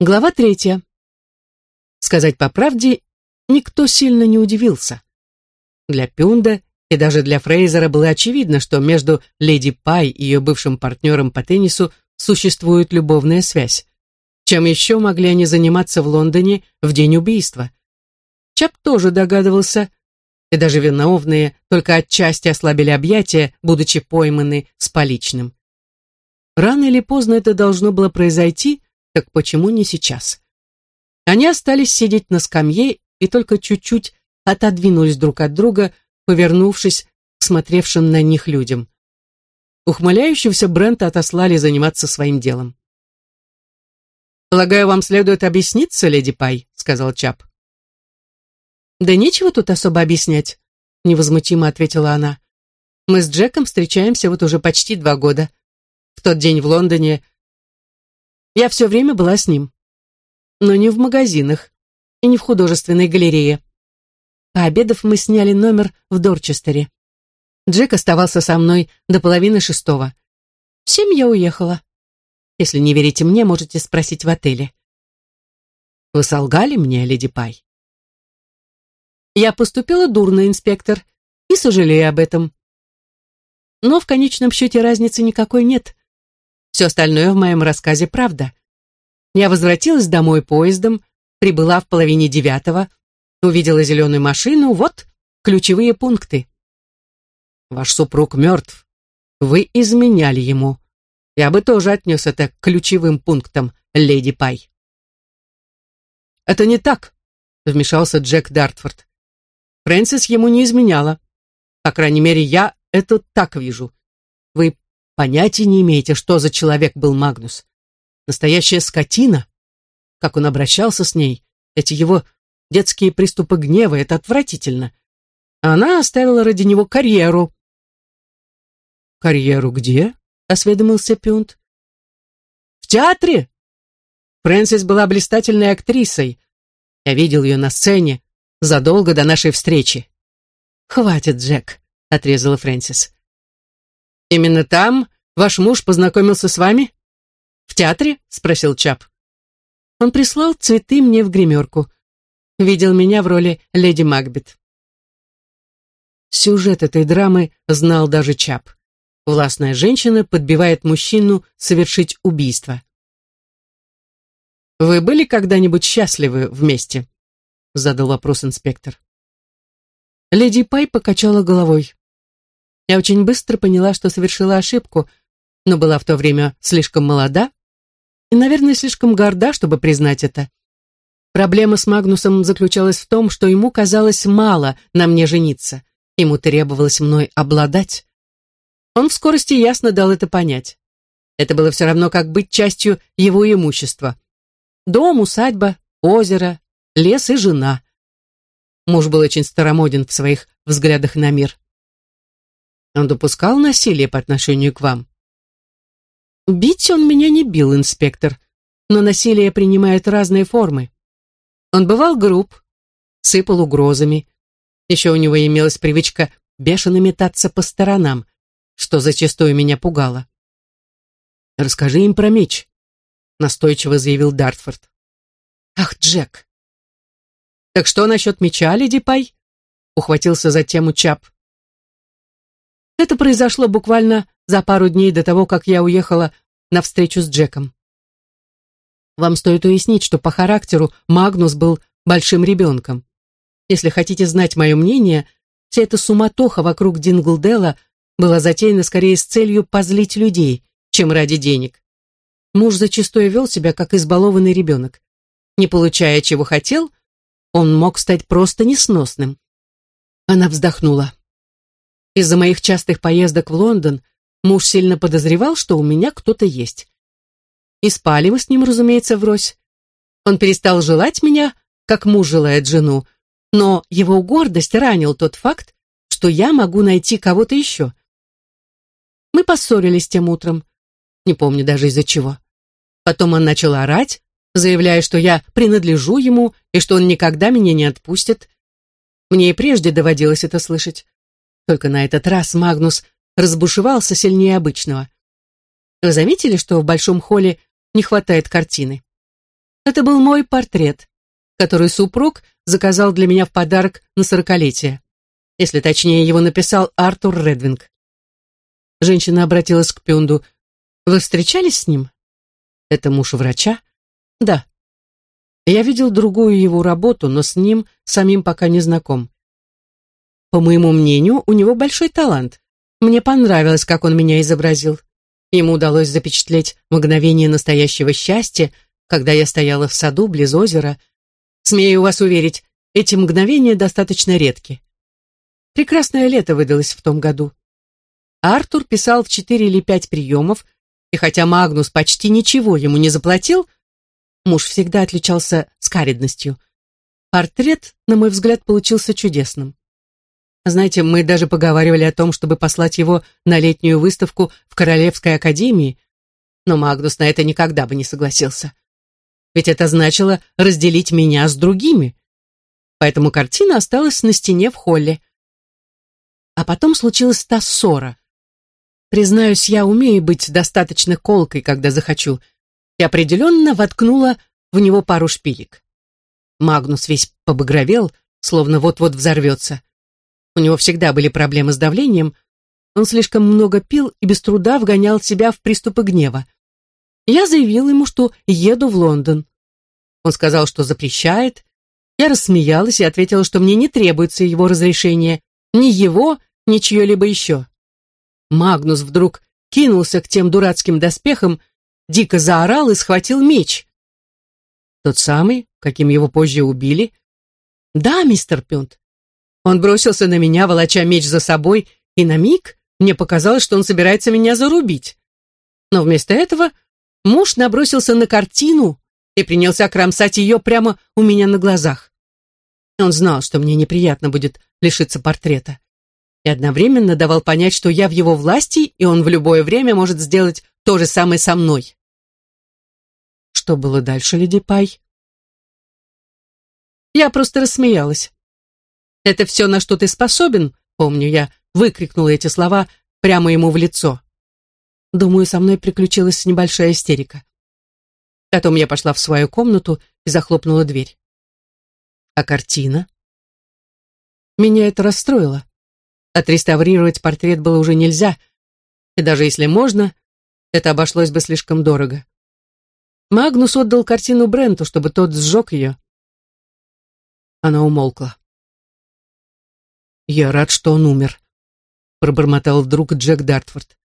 Глава третья. Сказать по правде, никто сильно не удивился. Для Пюнда и даже для Фрейзера было очевидно, что между леди Пай и ее бывшим партнером по теннису существует любовная связь. Чем еще могли они заниматься в Лондоне в день убийства? Чап тоже догадывался, и даже виновные только отчасти ослабили объятия, будучи пойманы с поличным. Рано или поздно это должно было произойти, так почему не сейчас? Они остались сидеть на скамье и только чуть-чуть отодвинулись друг от друга, повернувшись к смотревшим на них людям. Ухмыляющегося Брента отослали заниматься своим делом. «Полагаю, вам следует объясниться, леди Пай», — сказал Чап. «Да нечего тут особо объяснять», — невозмутимо ответила она. «Мы с Джеком встречаемся вот уже почти два года. В тот день в Лондоне я все время была с ним. Но не в магазинах и не в художественной галерее. Пообедав, мы сняли номер в Дорчестере. Джек оставался со мной до половины шестого. В семь я уехала. Если не верите мне, можете спросить в отеле. Вы солгали мне, леди Пай? Я поступила дурно, инспектор, и сожалею об этом. Но в конечном счете разницы никакой нет. Все остальное в моем рассказе правда. Я возвратилась домой поездом, прибыла в половине девятого, увидела зеленую машину, вот ключевые пункты. Ваш супруг мертв. Вы изменяли ему. Я бы тоже отнес это к ключевым пунктам, леди Пай. Это не так, вмешался Джек Дартфорд. Фрэнсис ему не изменяла. По крайней мере, я это так вижу. Вы Понятия не имеете, что за человек был Магнус. Настоящая скотина. Как он обращался с ней, эти его детские приступы гнева, это отвратительно. она оставила ради него карьеру. «Карьеру где?» — осведомился Пюнт. «В театре!» Фрэнсис была блистательной актрисой. Я видел ее на сцене задолго до нашей встречи. «Хватит, Джек», — отрезала Фрэнсис. «Именно там ваш муж познакомился с вами?» «В театре?» — спросил Чап. Он прислал цветы мне в гримерку. Видел меня в роли леди Макбет. Сюжет этой драмы знал даже Чап. Властная женщина подбивает мужчину совершить убийство. «Вы были когда-нибудь счастливы вместе?» — задал вопрос инспектор. Леди Пай покачала головой. Я очень быстро поняла, что совершила ошибку, но была в то время слишком молода и, наверное, слишком горда, чтобы признать это. Проблема с Магнусом заключалась в том, что ему казалось мало на мне жениться. Ему требовалось мной обладать. Он в скорости ясно дал это понять. Это было все равно, как быть частью его имущества. Дом, усадьба, озеро, лес и жена. Муж был очень старомоден в своих взглядах на мир. Он допускал насилие по отношению к вам? Бить он меня не бил, инспектор, но насилие принимает разные формы. Он бывал груб, сыпал угрозами. Еще у него имелась привычка бешено метаться по сторонам, что зачастую меня пугало. «Расскажи им про меч», — настойчиво заявил Дартфорд. «Ах, Джек!» «Так что насчет меча, леди Пай?» — ухватился за тему Чап. Это произошло буквально за пару дней до того, как я уехала на встречу с Джеком. Вам стоит уяснить, что по характеру Магнус был большим ребенком. Если хотите знать мое мнение, вся эта суматоха вокруг Динглдела была затеяна скорее с целью позлить людей, чем ради денег. Муж зачастую вел себя как избалованный ребенок. Не получая, чего хотел, он мог стать просто несносным. Она вздохнула. Из-за моих частых поездок в Лондон муж сильно подозревал, что у меня кто-то есть. И спали мы с ним, разумеется, врозь. Он перестал желать меня, как муж желает жену, но его гордость ранил тот факт, что я могу найти кого-то еще. Мы поссорились тем утром, не помню даже из-за чего. Потом он начал орать, заявляя, что я принадлежу ему и что он никогда меня не отпустит. Мне и прежде доводилось это слышать. Только на этот раз Магнус разбушевался сильнее обычного. Вы заметили, что в большом холле не хватает картины? Это был мой портрет, который супруг заказал для меня в подарок на сорокалетие. Если точнее, его написал Артур Редвинг. Женщина обратилась к Пюнду. «Вы встречались с ним?» «Это муж врача?» «Да». Я видел другую его работу, но с ним самим пока не знаком. По моему мнению, у него большой талант. Мне понравилось, как он меня изобразил. Ему удалось запечатлеть мгновение настоящего счастья, когда я стояла в саду близ озера. Смею вас уверить, эти мгновения достаточно редки. Прекрасное лето выдалось в том году. Артур писал в четыре или пять приемов, и хотя Магнус почти ничего ему не заплатил, муж всегда отличался скаридностью. Портрет, на мой взгляд, получился чудесным. Знаете, мы даже поговаривали о том, чтобы послать его на летнюю выставку в Королевской академии, но Магнус на это никогда бы не согласился. Ведь это значило разделить меня с другими. Поэтому картина осталась на стене в холле. А потом случилась та ссора. Признаюсь, я умею быть достаточно колкой, когда захочу, и определенно воткнула в него пару шпилек. Магнус весь побагровел, словно вот-вот взорвется. У него всегда были проблемы с давлением. Он слишком много пил и без труда вгонял себя в приступы гнева. Я заявил ему, что еду в Лондон. Он сказал, что запрещает. Я рассмеялась и ответила, что мне не требуется его разрешение. Ни его, ни чье-либо еще. Магнус вдруг кинулся к тем дурацким доспехам, дико заорал и схватил меч. Тот самый, каким его позже убили? Да, мистер Пюнт. Он бросился на меня, волоча меч за собой, и на миг мне показалось, что он собирается меня зарубить. Но вместо этого муж набросился на картину и принялся кромсать ее прямо у меня на глазах. Он знал, что мне неприятно будет лишиться портрета. И одновременно давал понять, что я в его власти, и он в любое время может сделать то же самое со мной. Что было дальше, леди Пай? Я просто рассмеялась. «Это все, на что ты способен?» Помню, я выкрикнула эти слова прямо ему в лицо. Думаю, со мной приключилась небольшая истерика. Потом я пошла в свою комнату и захлопнула дверь. А картина? Меня это расстроило. Отреставрировать портрет было уже нельзя, и даже если можно, это обошлось бы слишком дорого. Магнус отдал картину Бренту, чтобы тот сжег ее. Она умолкла. «Я рад, что он умер», — пробормотал вдруг Джек Дартфорд.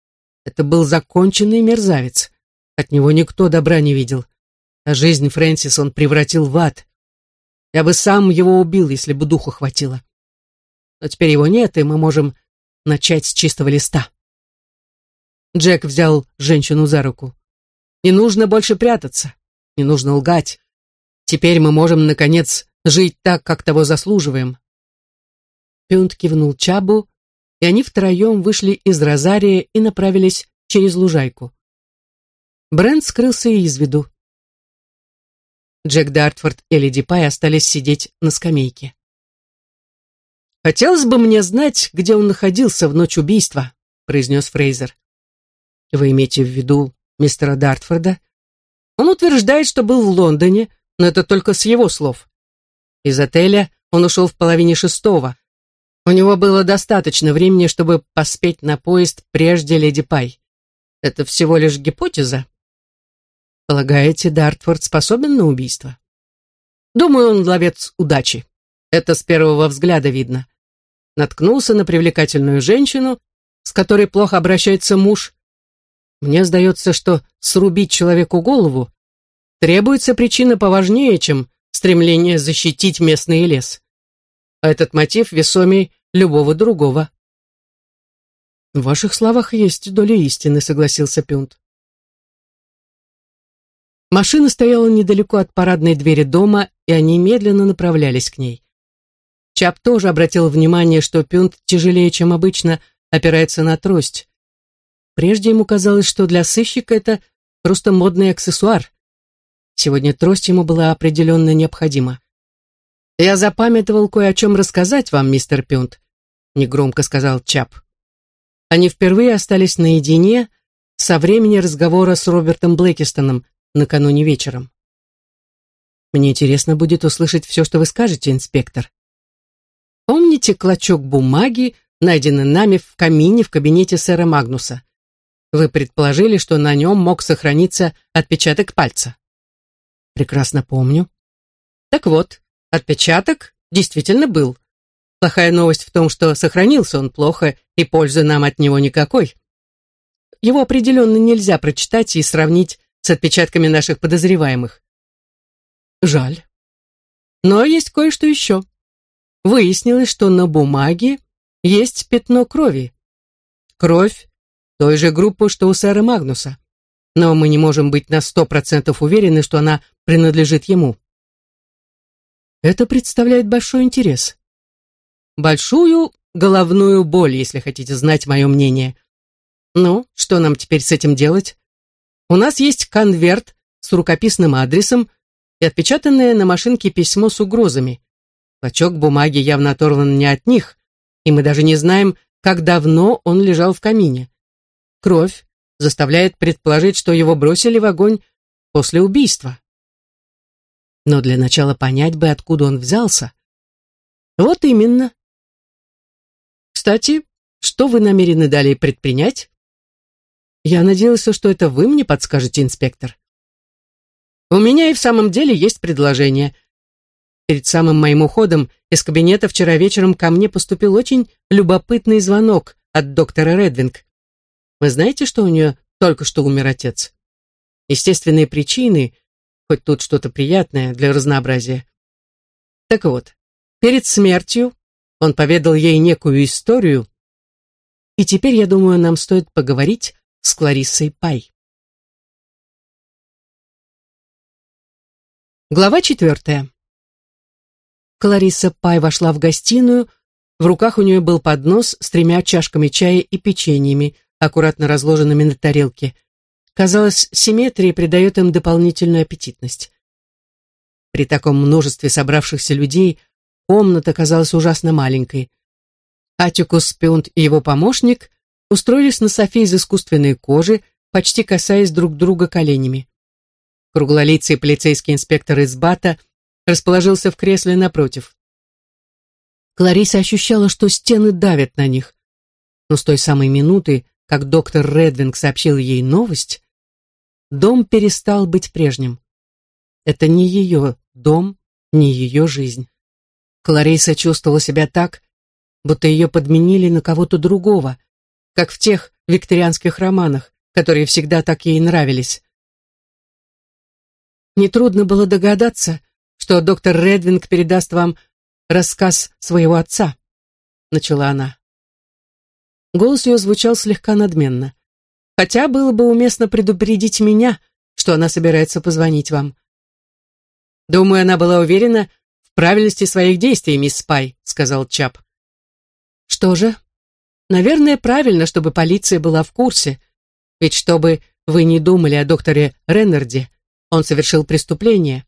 «Это был законченный мерзавец. От него никто добра не видел. А жизнь Фрэнсис он превратил в ад. Я бы сам его убил, если бы духу хватило. Но теперь его нет, и мы можем начать с чистого листа». Джек взял женщину за руку. «Не нужно больше прятаться, не нужно лгать. Теперь мы можем, наконец, жить так, как того заслуживаем. Пюнт кивнул Чабу, и они втроем вышли из розария и направились через лужайку. Брент скрылся из виду. Джек Дартфорд и Леди Пай остались сидеть на скамейке. «Хотелось бы мне знать, где он находился в ночь убийства», произнес Фрейзер. «Вы имеете в виду мистера Дартфорда?» Он утверждает, что был в Лондоне, но это только с его слов. Из отеля он ушел в половине шестого, у него было достаточно времени, чтобы поспеть на поезд прежде Леди Пай. Это всего лишь гипотеза. Полагаете, Дартфорд способен на убийство? Думаю, он ловец удачи. Это с первого взгляда видно. Наткнулся на привлекательную женщину, с которой плохо обращается муж. Мне сдается, что срубить человеку голову требуется причина поважнее, чем стремление защитить местный лес. А этот мотив весомей любого другого. В ваших словах есть доля истины, согласился Пюнт. Машина стояла недалеко от парадной двери дома, и они медленно направлялись к ней. Чап тоже обратил внимание, что Пюнт тяжелее, чем обычно, опирается на трость. Прежде ему казалось, что для сыщика это просто модный аксессуар. Сегодня трость ему была определенно необходима. «Я запамятовал кое о чем рассказать вам, мистер Пюнт», негромко сказал Чап. Они впервые остались наедине со времени разговора с Робертом Блэкистоном накануне вечером. Мне интересно будет услышать все, что вы скажете, инспектор. Помните клочок бумаги, найденный нами в камине в кабинете сэра Магнуса? Вы предположили, что на нем мог сохраниться отпечаток пальца. Прекрасно помню. Так вот, отпечаток действительно был. Плохая новость в том, что сохранился он плохо, и пользы нам от него никакой. Его определенно нельзя прочитать и сравнить с отпечатками наших подозреваемых. Жаль. Но есть кое-что еще. Выяснилось, что на бумаге есть пятно крови. Кровь той же группы, что у сэра Магнуса. Но мы не можем быть на сто процентов уверены, что она принадлежит ему. Это представляет большой интерес. Большую головную боль, если хотите знать мое мнение. Ну, что нам теперь с этим делать? У нас есть конверт с рукописным адресом и отпечатанное на машинке письмо с угрозами. Клочок бумаги явно оторван не от них, и мы даже не знаем, как давно он лежал в камине. Кровь заставляет предположить, что его бросили в огонь после убийства. Но для начала понять бы, откуда он взялся. Вот именно. Кстати, что вы намерены далее предпринять? Я надеялся, что это вы мне подскажете, инспектор. У меня и в самом деле есть предложение — Перед самым моим уходом из кабинета вчера вечером ко мне поступил очень любопытный звонок от доктора Редвинг. Вы знаете, что у нее только что умер отец? Естественные причины, хоть тут что-то приятное для разнообразия. Так вот, перед смертью он поведал ей некую историю, и теперь, я думаю, нам стоит поговорить с Клариссой Пай. Глава четвертая. Клариса Пай вошла в гостиную, в руках у нее был поднос с тремя чашками чая и печеньями, аккуратно разложенными на тарелке. Казалось, симметрия придает им дополнительную аппетитность. При таком множестве собравшихся людей комната казалась ужасно маленькой. Атикус Пюнт и его помощник устроились на софе из искусственной кожи, почти касаясь друг друга коленями. Круглолицый полицейский инспектор из Бата расположился в кресле напротив. Клариса ощущала, что стены давят на них. Но с той самой минуты, как доктор Редвинг сообщил ей новость, дом перестал быть прежним. Это не ее дом, не ее жизнь. Клариса чувствовала себя так, будто ее подменили на кого-то другого, как в тех викторианских романах, которые всегда так ей нравились. Нетрудно было догадаться, что доктор Редвинг передаст вам рассказ своего отца», — начала она. Голос ее звучал слегка надменно. «Хотя было бы уместно предупредить меня, что она собирается позвонить вам». «Думаю, она была уверена правильности своих действий, мисс Спай», — сказал Чап. «Что же? Наверное, правильно, чтобы полиция была в курсе. Ведь чтобы вы не думали о докторе Реннарде, он совершил преступление.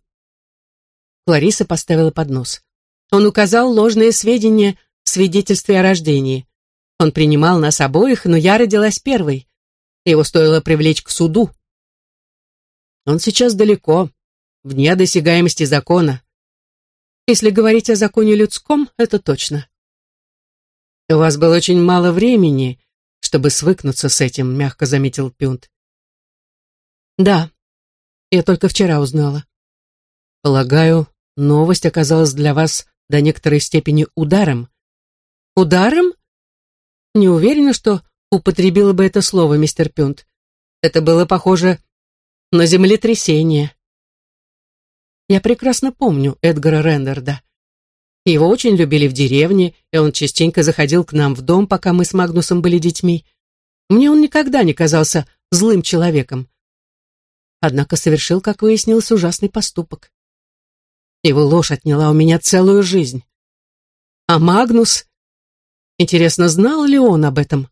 Клариса поставила поднос. Он указал ложные сведения в свидетельстве о рождении. Он принимал нас обоих, но я родилась первой. Его стоило привлечь к суду. Он сейчас далеко, вне досягаемости закона. Если говорить о законе людском, это точно. У вас было очень мало времени, чтобы свыкнуться с этим, мягко заметил Пюнт. Да, я только вчера узнала. Полагаю, Новость оказалась для вас до некоторой степени ударом. Ударом? Не уверена, что употребила бы это слово, мистер Пюнт. Это было похоже на землетрясение. Я прекрасно помню Эдгара Рендерда. Его очень любили в деревне, и он частенько заходил к нам в дом, пока мы с Магнусом были детьми. Мне он никогда не казался злым человеком. Однако совершил, как выяснилось, ужасный поступок. Его ложь отняла у меня целую жизнь. А Магнус... Интересно, знал ли он об этом?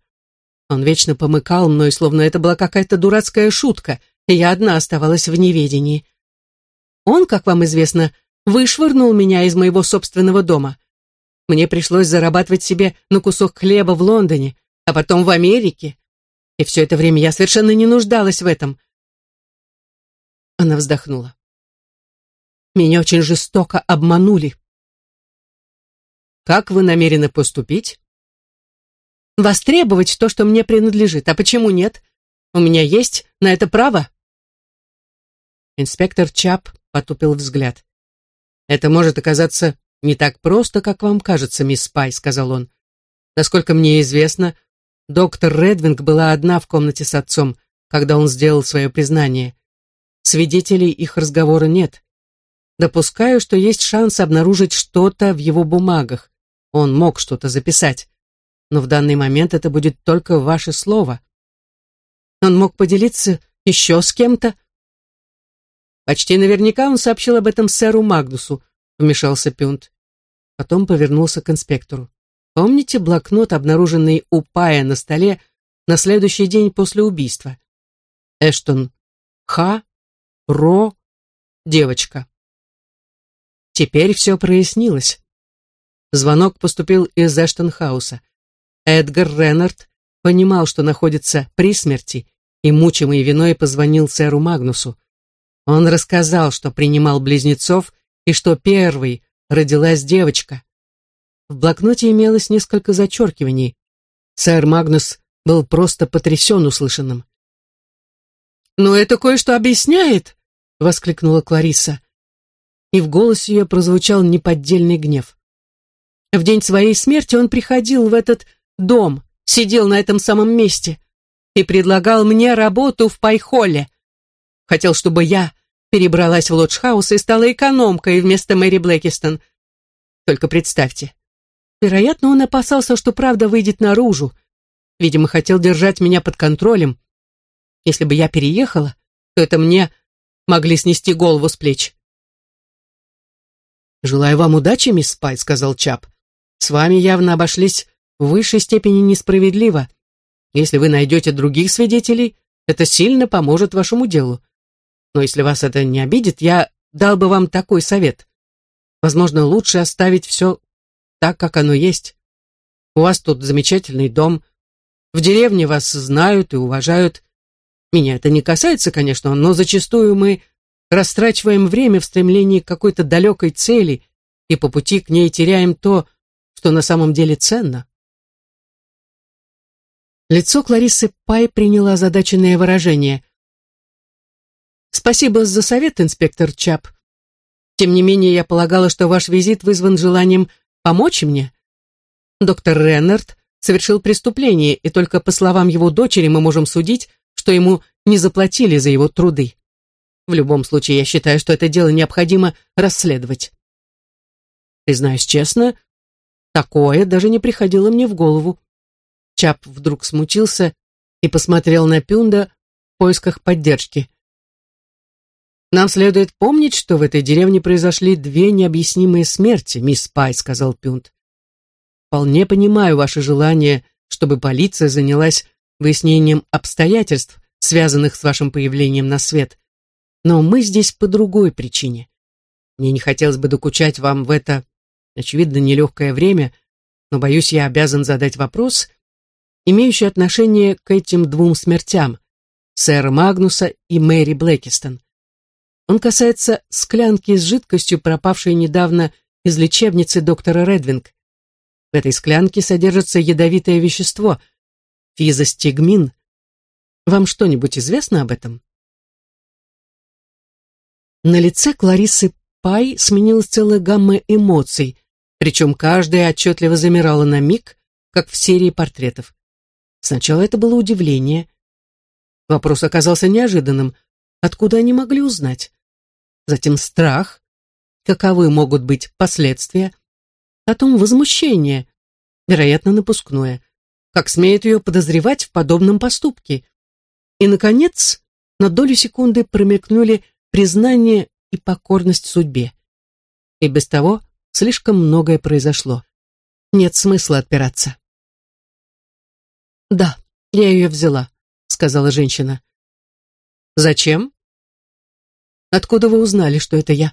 Он вечно помыкал мной, словно это была какая-то дурацкая шутка, и я одна оставалась в неведении. Он, как вам известно, вышвырнул меня из моего собственного дома. Мне пришлось зарабатывать себе на кусок хлеба в Лондоне, а потом в Америке. И все это время я совершенно не нуждалась в этом. Она вздохнула. Меня очень жестоко обманули. Как вы намерены поступить? Востребовать то, что мне принадлежит. А почему нет? У меня есть на это право. Инспектор Чап потупил взгляд. «Это может оказаться не так просто, как вам кажется, мисс Спай», — сказал он. «Насколько мне известно, доктор Редвинг была одна в комнате с отцом, когда он сделал свое признание. Свидетелей их разговора нет. Допускаю, что есть шанс обнаружить что-то в его бумагах. Он мог что-то записать. Но в данный момент это будет только ваше слово. Он мог поделиться еще с кем-то, Почти наверняка он сообщил об этом сэру Магнусу, вмешался Пюнт. Потом повернулся к инспектору. Помните блокнот, обнаруженный у Пая на столе на следующий день после убийства? Эштон. Ха. Ро. Девочка. Теперь все прояснилось. Звонок поступил из Эштонхауса. Эдгар Реннард понимал, что находится при смерти, и, мучимый виной, позвонил сэру Магнусу. Он рассказал, что принимал близнецов и что первой родилась девочка. В блокноте имелось несколько зачеркиваний. Сэр Магнус был просто потрясен услышанным. «Но это кое-что объясняет!» — воскликнула Клариса. И в голосе ее прозвучал неподдельный гнев. В день своей смерти он приходил в этот дом, сидел на этом самом месте и предлагал мне работу в Пайхоле. Хотел, чтобы я перебралась в Лоджхаус и стала экономкой вместо Мэри Блэкистон. Только представьте. Вероятно, он опасался, что правда выйдет наружу. Видимо, хотел держать меня под контролем. Если бы я переехала, то это мне могли снести голову с плеч. «Желаю вам удачи, мисс Спай», — сказал Чап. «С вами явно обошлись в высшей степени несправедливо. Если вы найдете других свидетелей, это сильно поможет вашему делу. Но если вас это не обидит, я дал бы вам такой совет. Возможно, лучше оставить все так, как оно есть. У вас тут замечательный дом. В деревне вас знают и уважают. Меня это не касается, конечно, но зачастую мы растрачиваем время в стремлении к какой-то далекой цели и по пути к ней теряем то, что на самом деле ценно. Лицо Кларисы Пай приняло озадаченное выражение. Спасибо за совет, инспектор Чап. Тем не менее, я полагала, что ваш визит вызван желанием помочь мне. Доктор Реннард совершил преступление, и только по словам его дочери мы можем судить, что ему не заплатили за его труды. В любом случае, я считаю, что это дело необходимо расследовать. Признаюсь честно, такое даже не приходило мне в голову. Чап вдруг смутился и посмотрел на Пюнда в поисках поддержки. «Нам следует помнить, что в этой деревне произошли две необъяснимые смерти, мисс Пай», — сказал Пюнт. «Вполне понимаю ваше желание, чтобы полиция занялась выяснением обстоятельств, связанных с вашим появлением на свет. Но мы здесь по другой причине. Мне не хотелось бы докучать вам в это, очевидно, нелегкое время, но, боюсь, я обязан задать вопрос, имеющий отношение к этим двум смертям, сэра Магнуса и Мэри Блэкистон. Он касается склянки с жидкостью, пропавшей недавно из лечебницы доктора Редвинг. В этой склянке содержится ядовитое вещество – физостигмин. Вам что-нибудь известно об этом? На лице Кларисы Пай сменилась целая гамма эмоций, причем каждая отчетливо замирала на миг, как в серии портретов. Сначала это было удивление. Вопрос оказался неожиданным. Откуда они могли узнать? Затем страх, каковы могут быть последствия, потом возмущение, вероятно, напускное, как смеет ее подозревать в подобном поступке. И, наконец, на долю секунды промелькнули признание и покорность судьбе. И без того слишком многое произошло. Нет смысла отпираться. «Да, я ее взяла», — сказала женщина. «Зачем?» Откуда вы узнали, что это я?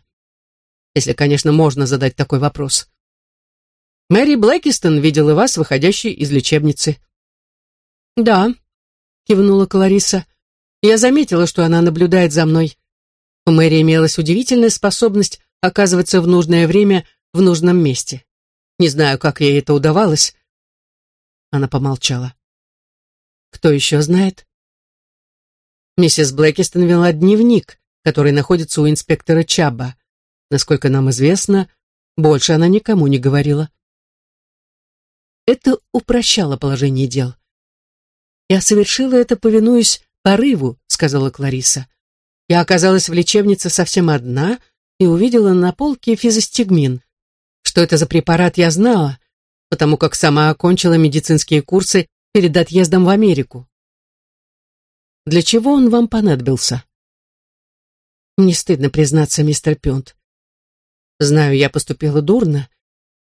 Если, конечно, можно задать такой вопрос. Мэри Блэкистон видела вас, выходящей из лечебницы. Да, кивнула Клариса. Я заметила, что она наблюдает за мной. У Мэри имелась удивительная способность оказываться в нужное время в нужном месте. Не знаю, как ей это удавалось. Она помолчала. Кто еще знает? Миссис Блэкистон вела дневник, который находится у инспектора Чаба. Насколько нам известно, больше она никому не говорила. Это упрощало положение дел. «Я совершила это, повинуясь порыву», — сказала Клариса. «Я оказалась в лечебнице совсем одна и увидела на полке физостигмин. Что это за препарат, я знала, потому как сама окончила медицинские курсы перед отъездом в Америку. Для чего он вам понадобился? Не стыдно признаться, мистер Пюнт. Знаю, я поступила дурно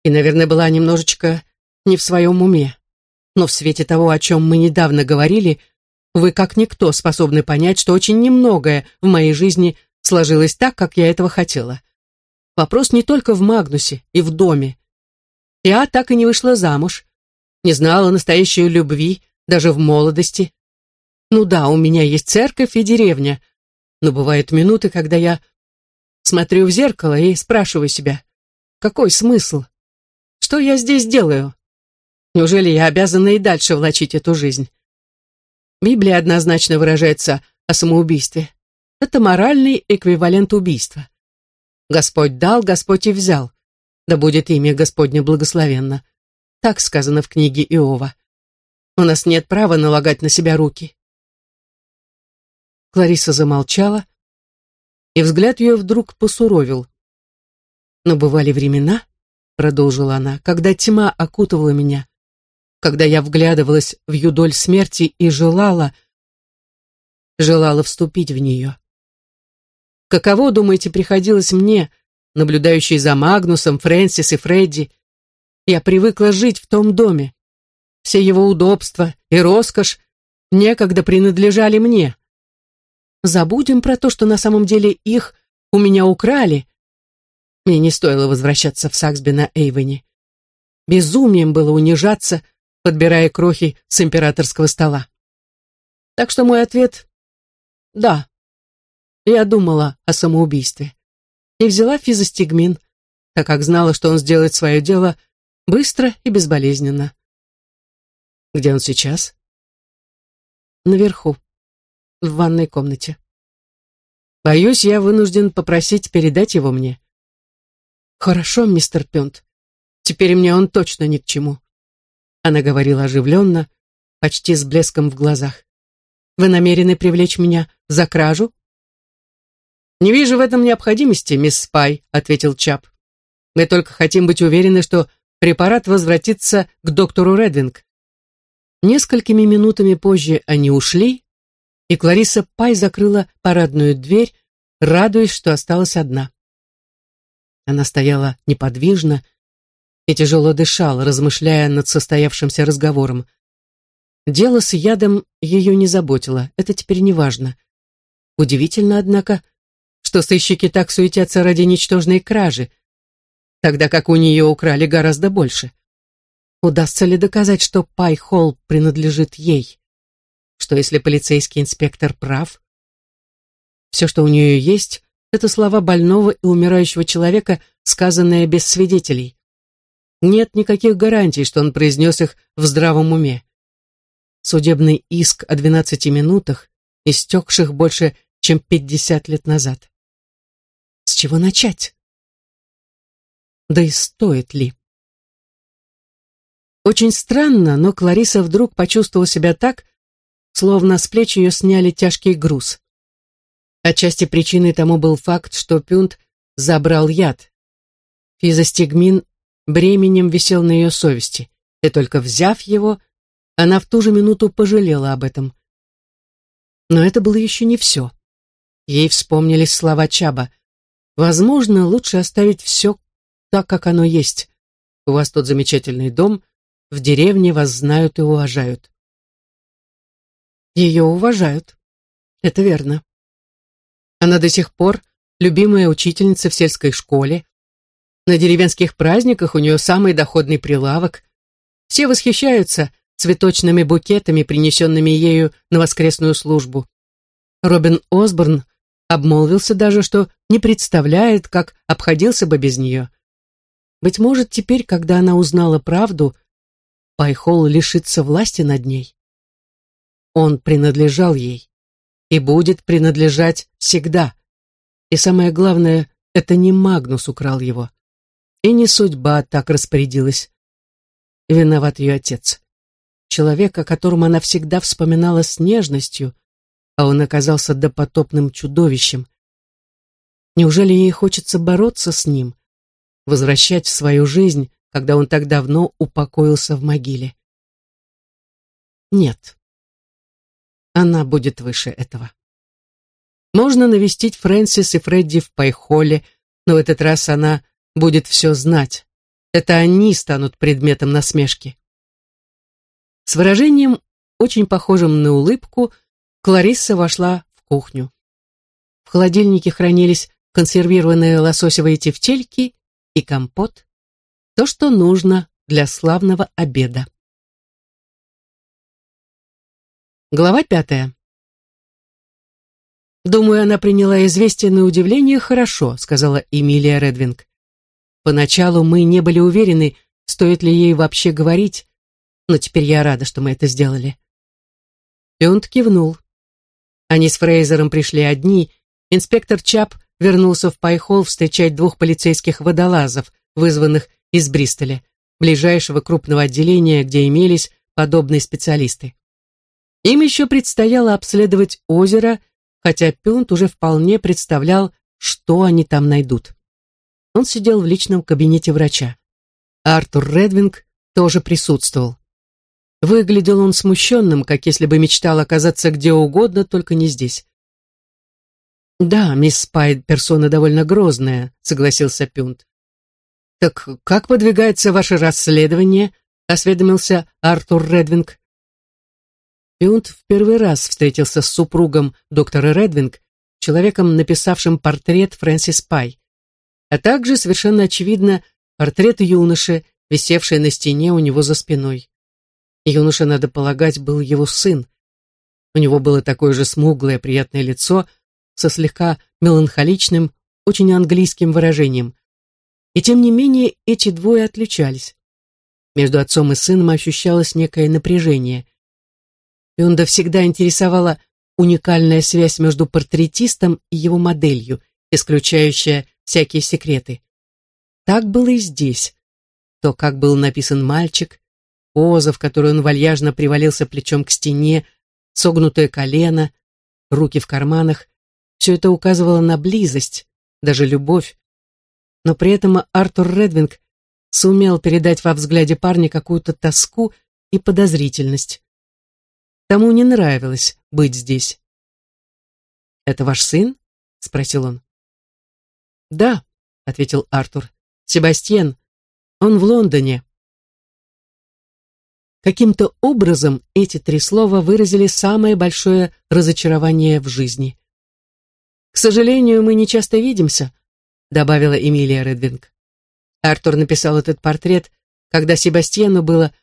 и, наверное, была немножечко не в своем уме. Но в свете того, о чем мы недавно говорили, вы как никто способны понять, что очень немногое в моей жизни сложилось так, как я этого хотела. Вопрос не только в Магнусе и в доме. Я так и не вышла замуж, не знала настоящей любви, даже в молодости. Ну да, у меня есть церковь и деревня, но бывают минуты, когда я смотрю в зеркало и спрашиваю себя, какой смысл? Что я здесь делаю? Неужели я обязана и дальше влачить эту жизнь? Библия однозначно выражается о самоубийстве. Это моральный эквивалент убийства. Господь дал, Господь и взял. Да будет имя Господне благословенно. Так сказано в книге Иова. У нас нет права налагать на себя руки. Клариса замолчала, и взгляд ее вдруг посуровил. Но бывали времена, продолжила она, когда тьма окутывала меня, когда я вглядывалась в юдоль смерти и желала, желала вступить в нее. Каково, думаете, приходилось мне, наблюдающей за Магнусом, Фрэнсис и Фредди, я привыкла жить в том доме. Все его удобства и роскошь некогда принадлежали мне. Забудем про то, что на самом деле их у меня украли. Мне не стоило возвращаться в Саксби на Эйвене. Безумием было унижаться, подбирая крохи с императорского стола. Так что мой ответ — да. Я думала о самоубийстве. И взяла физостигмин, так как знала, что он сделает свое дело — Быстро и безболезненно. Где он сейчас? Наверху, в ванной комнате. Боюсь, я вынужден попросить передать его мне. Хорошо, мистер Пёнт. Теперь мне он точно ни к чему. Она говорила оживленно, почти с блеском в глазах. Вы намерены привлечь меня за кражу? Не вижу в этом необходимости, мисс Спай, ответил Чап. Мы только хотим быть уверены, что препарат возвратится к доктору Редвинг. Несколькими минутами позже они ушли, и Клариса Пай закрыла парадную дверь, радуясь, что осталась одна. Она стояла неподвижно и тяжело дышала, размышляя над состоявшимся разговором. Дело с ядом ее не заботило, это теперь не важно. Удивительно, однако, что сыщики так суетятся ради ничтожной кражи, тогда как у нее украли гораздо больше. Удастся ли доказать, что Пай-Холл принадлежит ей? Что если полицейский инспектор прав? Все, что у нее есть, это слова больного и умирающего человека, сказанные без свидетелей. Нет никаких гарантий, что он произнес их в здравом уме. Судебный иск о 12 минутах, истекших больше, чем 50 лет назад. С чего начать? Да и стоит ли? Очень странно, но Клариса вдруг почувствовала себя так, словно с плеч ее сняли тяжкий груз. Отчасти причиной тому был факт, что Пюнт забрал яд. Физостигмин бременем висел на ее совести, и только взяв его, она в ту же минуту пожалела об этом. Но это было еще не все. Ей вспомнились слова Чаба. Возможно, лучше оставить все так, как оно есть. У вас тут замечательный дом, в деревне вас знают и уважают. Ее уважают. Это верно. Она до сих пор любимая учительница в сельской школе. На деревенских праздниках у нее самый доходный прилавок. Все восхищаются цветочными букетами, принесенными ею на воскресную службу. Робин Осборн Обмолвился даже, что не представляет, как обходился бы без нее. Быть может, теперь, когда она узнала правду, Пайхол лишится власти над ней. Он принадлежал ей и будет принадлежать всегда. И самое главное, это не Магнус украл его. И не судьба так распорядилась. Виноват ее отец. Человек, о котором она всегда вспоминала с нежностью, а он оказался допотопным чудовищем. Неужели ей хочется бороться с ним, возвращать в свою жизнь, когда он так давно упокоился в могиле? Нет. Она будет выше этого. Можно навестить Фрэнсис и Фредди в Пайхолле, но в этот раз она будет все знать. Это они станут предметом насмешки. С выражением, очень похожим на улыбку, Кларисса вошла в кухню. В холодильнике хранились консервированные лососевые тефтельки и компот. То, что нужно для славного обеда. Глава пятая. «Думаю, она приняла известие на удивление хорошо», сказала Эмилия Редвинг. «Поначалу мы не были уверены, стоит ли ей вообще говорить, но теперь я рада, что мы это сделали». Пионт кивнул. Они с Фрейзером пришли одни. Инспектор Чап вернулся в Пайхол встречать двух полицейских водолазов, вызванных из Бристоля, ближайшего крупного отделения, где имелись подобные специалисты. Им еще предстояло обследовать озеро, хотя Пюнт уже вполне представлял, что они там найдут. Он сидел в личном кабинете врача. Артур Редвинг тоже присутствовал. Выглядел он смущенным, как если бы мечтал оказаться где угодно, только не здесь. «Да, мисс Спайд персона довольно грозная», — согласился Пюнт. «Так как подвигается ваше расследование?» — осведомился Артур Редвинг. Пюнт в первый раз встретился с супругом доктора Редвинг, человеком, написавшим портрет Фрэнсис Пай, а также, совершенно очевидно, портрет юноши, висевший на стене у него за спиной. Юноша, надо полагать, был его сын. У него было такое же смуглое, приятное лицо со слегка меланхоличным, очень английским выражением. И тем не менее эти двое отличались. Между отцом и сыном ощущалось некое напряжение. Юнда всегда интересовала уникальная связь между портретистом и его моделью, исключающая всякие секреты. Так было и здесь. То, как был написан мальчик, поза, в которой он вальяжно привалился плечом к стене, согнутое колено, руки в карманах, все это указывало на близость, даже любовь. Но при этом Артур Редвинг сумел передать во взгляде парня какую-то тоску и подозрительность. Тому не нравилось быть здесь. «Это ваш сын?» — спросил он. «Да», — ответил Артур. «Себастьян. Он в Лондоне». Каким-то образом эти три слова выразили самое большое разочарование в жизни. «К сожалению, мы не часто видимся», — добавила Эмилия Редвинг. Артур написал этот портрет, когда Себастьяну было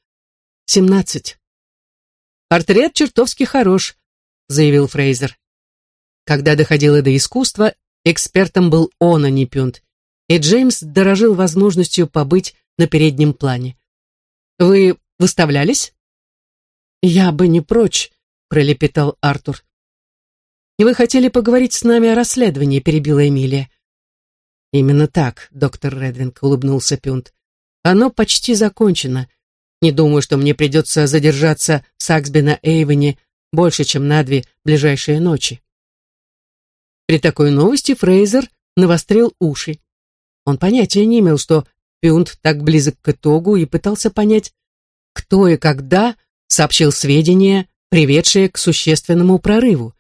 семнадцать. «Портрет чертовски хорош», — заявил Фрейзер. Когда доходило до искусства, экспертом был он, а не Пюнт, и Джеймс дорожил возможностью побыть на переднем плане. «Вы Выставлялись?» «Я бы не прочь», — пролепетал Артур. «И вы хотели поговорить с нами о расследовании», — перебила Эмилия. «Именно так», — доктор Редвинг улыбнулся Пюнт. «Оно почти закончено. Не думаю, что мне придется задержаться в Саксби на Эйвене больше, чем на две ближайшие ночи». При такой новости Фрейзер навострил уши. Он понятия не имел, что Пюнт так близок к итогу и пытался понять, кто и когда сообщил сведения, приведшие к существенному прорыву.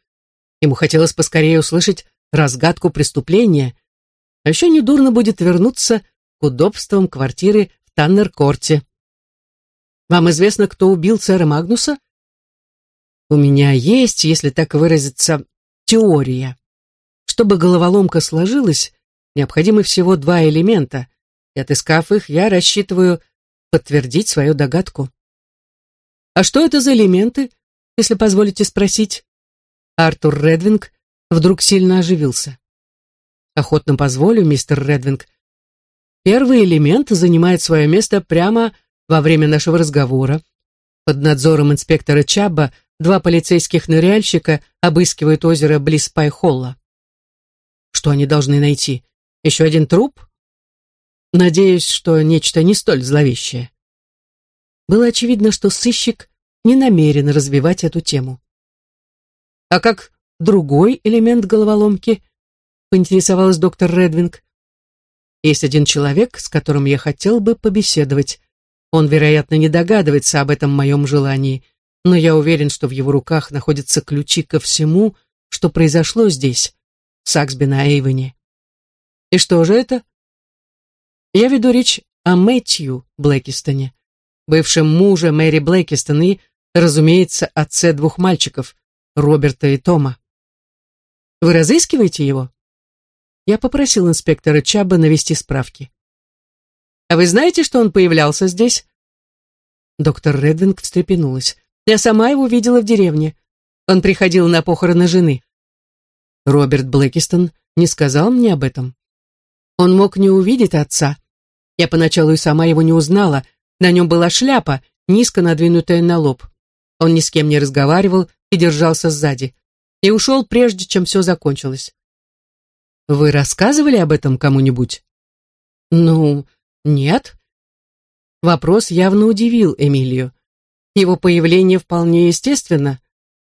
Ему хотелось поскорее услышать разгадку преступления, а еще недурно будет вернуться к удобствам квартиры в Таннер-Корте. «Вам известно, кто убил сэра Магнуса?» «У меня есть, если так выразиться, теория. Чтобы головоломка сложилась, необходимы всего два элемента, и отыскав их, я рассчитываю подтвердить свою догадку. «А что это за элементы, если позволите спросить?» Артур Редвинг вдруг сильно оживился. Охотно позволю, мистер Редвинг. Первый элемент занимает свое место прямо во время нашего разговора. Под надзором инспектора Чабба два полицейских ныряльщика обыскивают озеро близ Пайхолла. Что они должны найти? Еще один труп? Надеюсь, что нечто не столь зловещее. Было очевидно, что сыщик не намерен развивать эту тему. А как другой элемент головоломки, поинтересовалась доктор Редвинг. Есть один человек, с которым я хотел бы побеседовать. Он, вероятно, не догадывается об этом моем желании, но я уверен, что в его руках находятся ключи ко всему, что произошло здесь, в Саксби на Эйвене. И что же это? Я веду речь о Мэтью Блэкистоне, бывшем муже Мэри Блэкистон и, разумеется, отце двух мальчиков, Роберта и Тома. Вы разыскиваете его? Я попросил инспектора Чаба навести справки. А вы знаете, что он появлялся здесь? Доктор Редвинг встрепенулась. Я сама его видела в деревне. Он приходил на похороны жены. Роберт Блэкистон не сказал мне об этом. Он мог не увидеть отца. Я поначалу и сама его не узнала. На нем была шляпа, низко надвинутая на лоб. Он ни с кем не разговаривал и держался сзади. И ушел, прежде чем все закончилось. Вы рассказывали об этом кому-нибудь? Ну, нет. Вопрос явно удивил Эмилию. Его появление вполне естественно.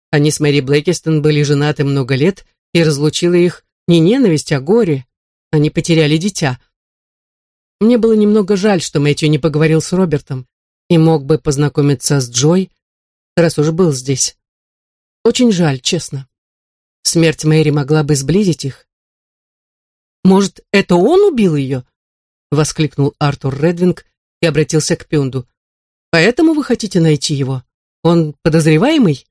Они с Мэри Блэкистон были женаты много лет, и разлучила их не ненависть, а горе. Они потеряли дитя. Мне было немного жаль, что Мэтью не поговорил с Робертом и мог бы познакомиться с Джой, раз уж был здесь. Очень жаль, честно. Смерть Мэри могла бы сблизить их. «Может, это он убил ее?» — воскликнул Артур Редвинг и обратился к Пюнду. «Поэтому вы хотите найти его? Он подозреваемый?»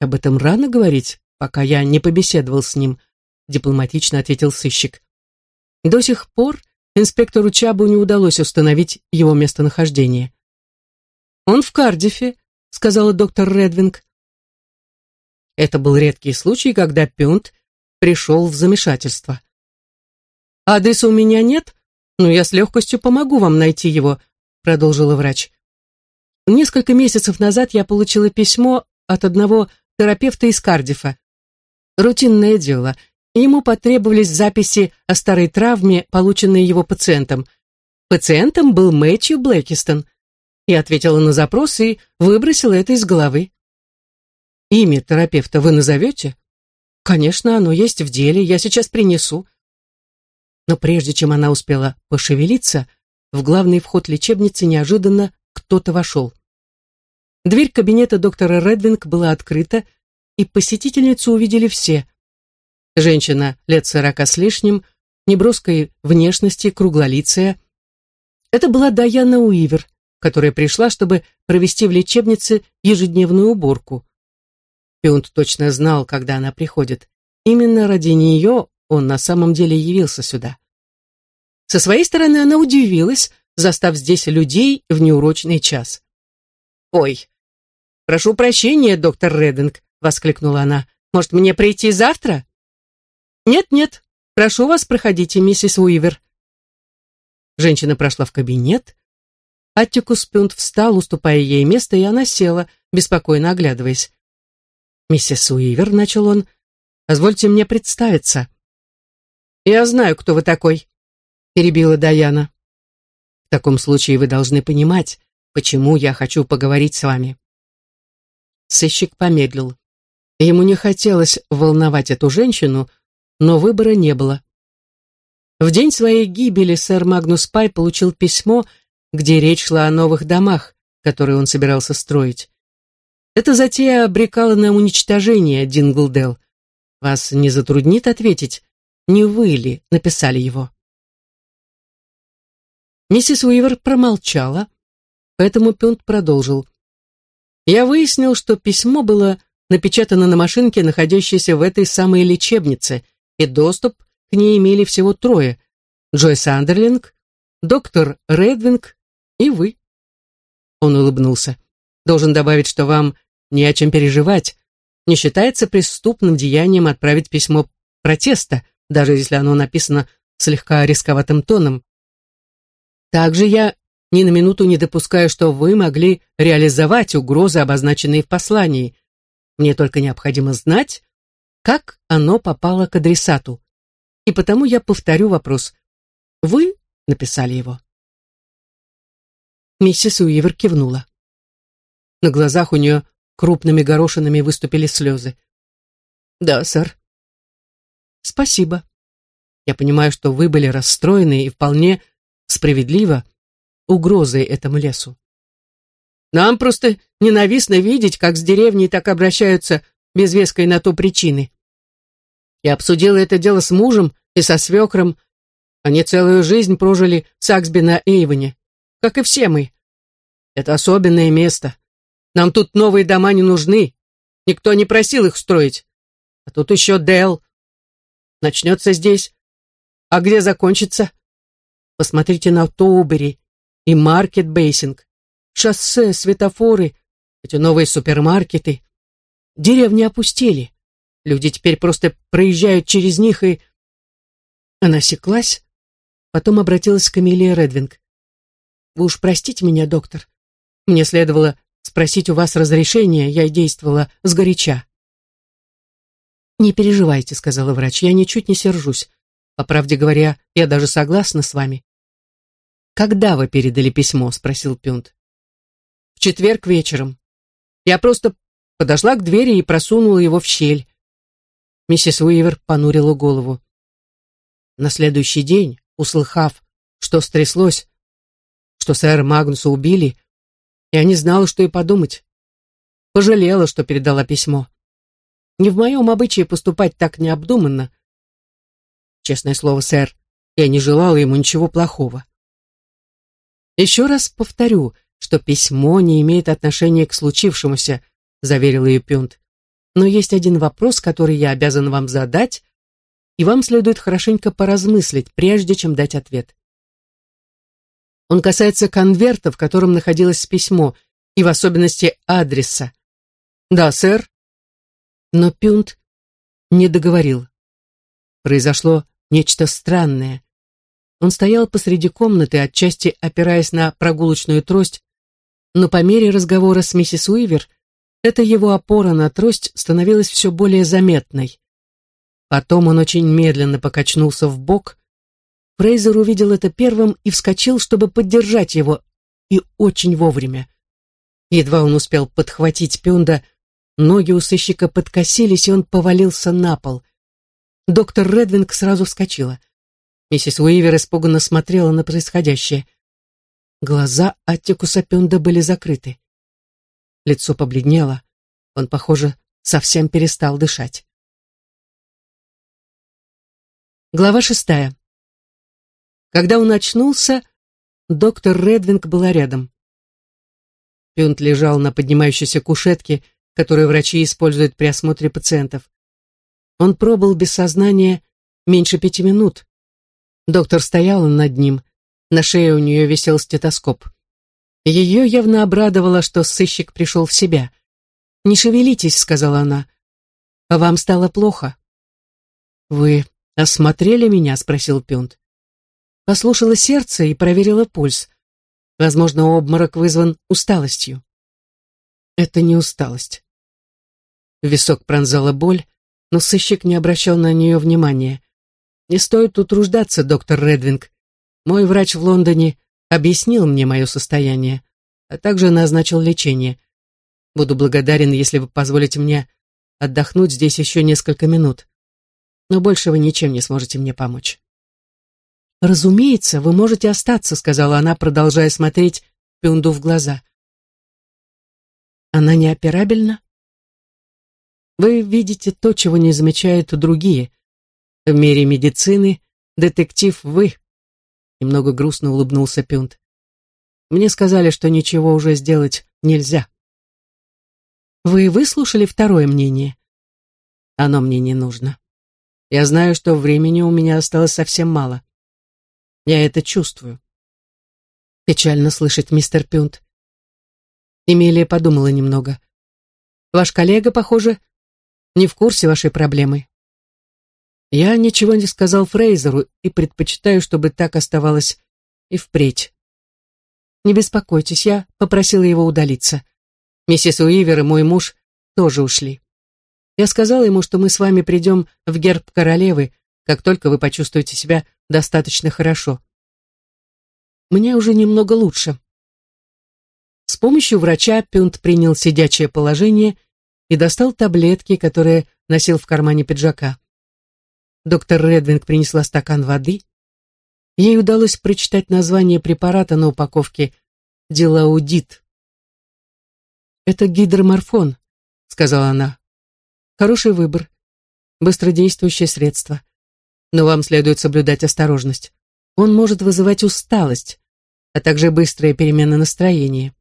«Об этом рано говорить, пока я не побеседовал с ним», — дипломатично ответил сыщик. До сих пор инспектору Чабу не удалось установить его местонахождение. «Он в Кардифе», — сказала доктор Редвинг. Это был редкий случай, когда Пюнт пришел в замешательство. «Адреса у меня нет, но я с легкостью помогу вам найти его», продолжила врач. Несколько месяцев назад я получила письмо от одного терапевта из Кардифа. Рутинное дело. Ему потребовались записи о старой травме, полученной его пациентом. Пациентом был Мэтью Блэкистон. Я ответила на запрос и выбросила это из головы. Имя терапевта вы назовете? Конечно, оно есть в деле, я сейчас принесу. Но прежде чем она успела пошевелиться, в главный вход лечебницы неожиданно кто-то вошел. Дверь кабинета доктора Редвинг была открыта, и посетительницу увидели все. Женщина лет сорока с лишним, неброской внешности, круглолицая. Это была Даяна Уивер, которая пришла, чтобы провести в лечебнице ежедневную уборку. Пионт точно знал, когда она приходит. Именно ради нее он на самом деле явился сюда. Со своей стороны она удивилась, застав здесь людей в неурочный час. «Ой, прошу прощения, доктор Рединг», — воскликнула она. «Может, мне прийти завтра?» «Нет-нет, прошу вас, проходите, миссис Уивер». Женщина прошла в кабинет. Аттикус Пюнт встал, уступая ей место, и она села, беспокойно оглядываясь. «Миссис Уивер», — начал он, — «позвольте мне представиться». «Я знаю, кто вы такой», — перебила Даяна. «В таком случае вы должны понимать, почему я хочу поговорить с вами». Сыщик помедлил. Ему не хотелось волновать эту женщину, но выбора не было. В день своей гибели сэр Магнус Пай получил письмо, где речь шла о новых домах, которые он собирался строить. Эта затея обрекала на уничтожение Динглдел. Вас не затруднит ответить, не вы ли написали его? Миссис Уивер промолчала, поэтому Пюнт продолжил. Я выяснил, что письмо было напечатано на машинке, находящейся в этой самой лечебнице, и доступ к ней имели всего трое — Джойс Андерлинг, доктор Редвинг и вы. Он улыбнулся. Должен добавить, что вам не о чем переживать. не считается преступным деянием отправить письмо протеста, даже если оно написано слегка рисковатым тоном. Также я ни на минуту не допускаю, что вы могли реализовать угрозы, обозначенные в послании. Мне только необходимо знать, как оно попало к адресату. И потому я повторю вопрос. Вы написали его? Миссис Уивер кивнула. На глазах у нее крупными горошинами выступили слезы. «Да, сэр». «Спасибо. Я понимаю, что вы были расстроены и вполне справедливо угрозой этому лесу. Нам просто ненавистно видеть, как с деревней так обращаются без веской на то причины. Я обсудила это дело с мужем и со свекром. Они целую жизнь прожили в Саксби на Эйвоне, как и все мы. Это особенное место. Нам тут новые дома не нужны. Никто не просил их строить. А тут еще Дэл. Начнется здесь. А где закончится? Посмотрите на Тоубери и Маркет Бейсинг. Шоссе, светофоры, эти новые супермаркеты. Деревни опустели. Люди теперь просто проезжают через них и... Она осеклась, потом обратилась к Эмилии Редвинг. «Вы уж простите меня, доктор. Мне следовало спросить у вас разрешения, я действовала сгоряча». «Не переживайте», — сказала врач, — «я ничуть не сержусь. По правде говоря, я даже согласна с вами». «Когда вы передали письмо?» — спросил Пюнт. «В четверг вечером. Я просто подошла к двери и просунула его в щель. Миссис Уивер понурила голову. На следующий день, услыхав, что стряслось, что сэра Магнуса убили, я не знала, что и подумать. Пожалела, что передала письмо. Не в моем обычае поступать так необдуманно. Честное слово, сэр, я не желала ему ничего плохого. Еще раз повторю, что письмо не имеет отношения к случившемуся, заверил ее Пюнт но есть один вопрос, который я обязан вам задать, и вам следует хорошенько поразмыслить, прежде чем дать ответ. Он касается конверта, в котором находилось письмо, и в особенности адреса. Да, сэр. Но Пюнт не договорил. Произошло нечто странное. Он стоял посреди комнаты, отчасти опираясь на прогулочную трость, но по мере разговора с миссис Уивер эта его опора на трость становилась все более заметной. Потом он очень медленно покачнулся в бок. Фрейзер увидел это первым и вскочил, чтобы поддержать его, и очень вовремя. Едва он успел подхватить Пюнда, ноги у сыщика подкосились, и он повалился на пол. Доктор Редвинг сразу вскочила. Миссис Уивер испуганно смотрела на происходящее. Глаза Аттикуса Пюнда были закрыты. Лицо побледнело. Он, похоже, совсем перестал дышать. Глава шестая. Когда он очнулся, доктор Редвинг была рядом. Пюнт лежал на поднимающейся кушетке, которую врачи используют при осмотре пациентов. Он пробыл без сознания меньше пяти минут. Доктор стоял над ним, на шее у нее висел стетоскоп. Ее явно обрадовало, что сыщик пришел в себя. «Не шевелитесь», — сказала она. «А вам стало плохо?» «Вы осмотрели меня?» — спросил Пюнт. Послушала сердце и проверила пульс. Возможно, обморок вызван усталостью. Это не усталость. Висок пронзала боль, но сыщик не обращал на нее внимания. «Не стоит утруждаться, доктор Редвинг. Мой врач в Лондоне объяснил мне мое состояние, а также назначил лечение. Буду благодарен, если вы позволите мне отдохнуть здесь еще несколько минут. Но больше вы ничем не сможете мне помочь. «Разумеется, вы можете остаться», — сказала она, продолжая смотреть Пюнду в глаза. «Она неоперабельна?» «Вы видите то, чего не замечают другие. В мире медицины детектив вы», Немного грустно улыбнулся Пюнт. Мне сказали, что ничего уже сделать нельзя. Вы выслушали второе мнение? Оно мне не нужно. Я знаю, что времени у меня осталось совсем мало. Я это чувствую. Печально слышать, мистер Пюнт. Эмилия подумала немного. Ваш коллега, похоже, не в курсе вашей проблемы. Я ничего не сказал Фрейзеру и предпочитаю, чтобы так оставалось и впредь. Не беспокойтесь, я попросила его удалиться. Миссис Уивер и мой муж тоже ушли. Я сказала ему, что мы с вами придем в герб королевы, как только вы почувствуете себя достаточно хорошо. Мне уже немного лучше. С помощью врача Пюнт принял сидячее положение и достал таблетки, которые носил в кармане пиджака. Доктор Редвинг принесла стакан воды. Ей удалось прочитать название препарата на упаковке «Дилаудит». «Это гидроморфон», — сказала она. Хороший выбор. Быстродействующее средство. Но вам следует соблюдать осторожность. Он может вызывать усталость, а также быстрые перемены настроения.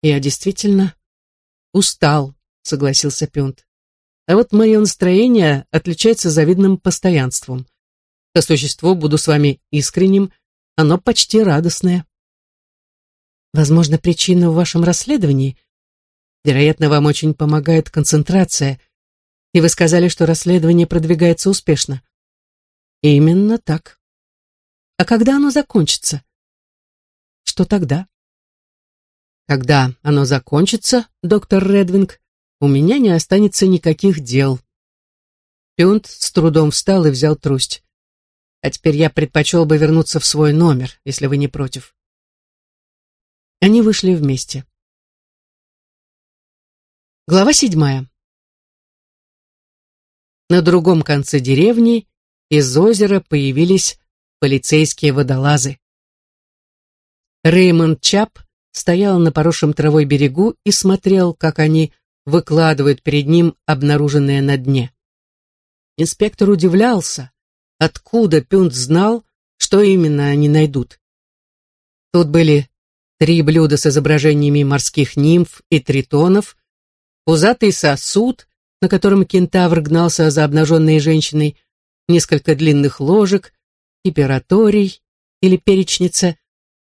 Я действительно устал, согласился Пюнт. А вот мое настроение отличается завидным постоянством. По существу буду с вами искренним, оно почти радостное. Возможно, причина в вашем расследовании — Вероятно, вам очень помогает концентрация. И вы сказали, что расследование продвигается успешно. Именно так. А когда оно закончится? Что тогда? Когда оно закончится, доктор Редвинг, у меня не останется никаких дел. Пюнт с трудом встал и взял трость. А теперь я предпочел бы вернуться в свой номер, если вы не против. Они вышли вместе. Глава седьмая. На другом конце деревни из озера появились полицейские водолазы. Реймонд Чап стоял на поросшем травой берегу и смотрел, как они выкладывают перед ним обнаруженное на дне. Инспектор удивлялся, откуда Пюнт знал, что именно они найдут. Тут были три блюда с изображениями морских нимф и тритонов, пузатый сосуд, на котором кентавр гнался за обнаженной женщиной, несколько длинных ложек, гиператорий или перечница.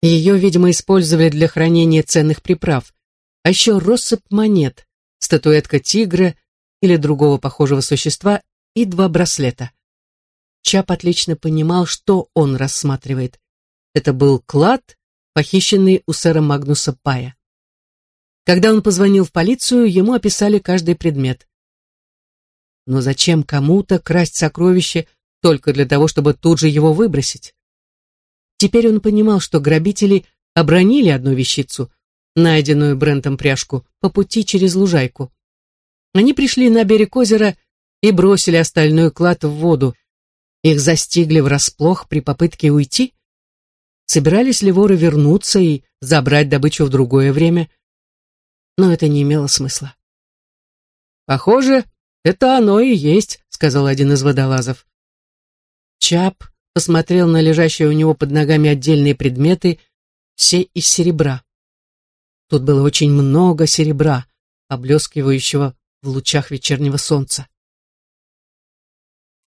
Ее, видимо, использовали для хранения ценных приправ. А еще россыпь монет, статуэтка тигра или другого похожего существа и два браслета. Чап отлично понимал, что он рассматривает. Это был клад, похищенный у сэра Магнуса Пая. Когда он позвонил в полицию, ему описали каждый предмет. Но зачем кому-то красть сокровище только для того, чтобы тут же его выбросить? Теперь он понимал, что грабители обронили одну вещицу, найденную Брентом пряжку, по пути через лужайку. Они пришли на берег озера и бросили остальной клад в воду. Их застигли врасплох при попытке уйти? Собирались ли воры вернуться и забрать добычу в другое время? но это не имело смысла. «Похоже, это оно и есть», — сказал один из водолазов. Чап посмотрел на лежащие у него под ногами отдельные предметы, все из серебра. Тут было очень много серебра, поблескивающего в лучах вечернего солнца.